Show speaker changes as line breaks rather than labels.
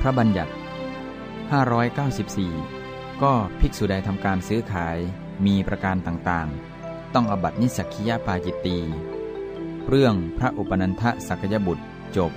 พระบัญญัติ 594 ก็ภิกษุใดทำการซื้อขายมีประการต่างๆ ต้องอบัตินิสักคียาปาจิตตี เรื่องพระอุปนันทสักยบุตรจบ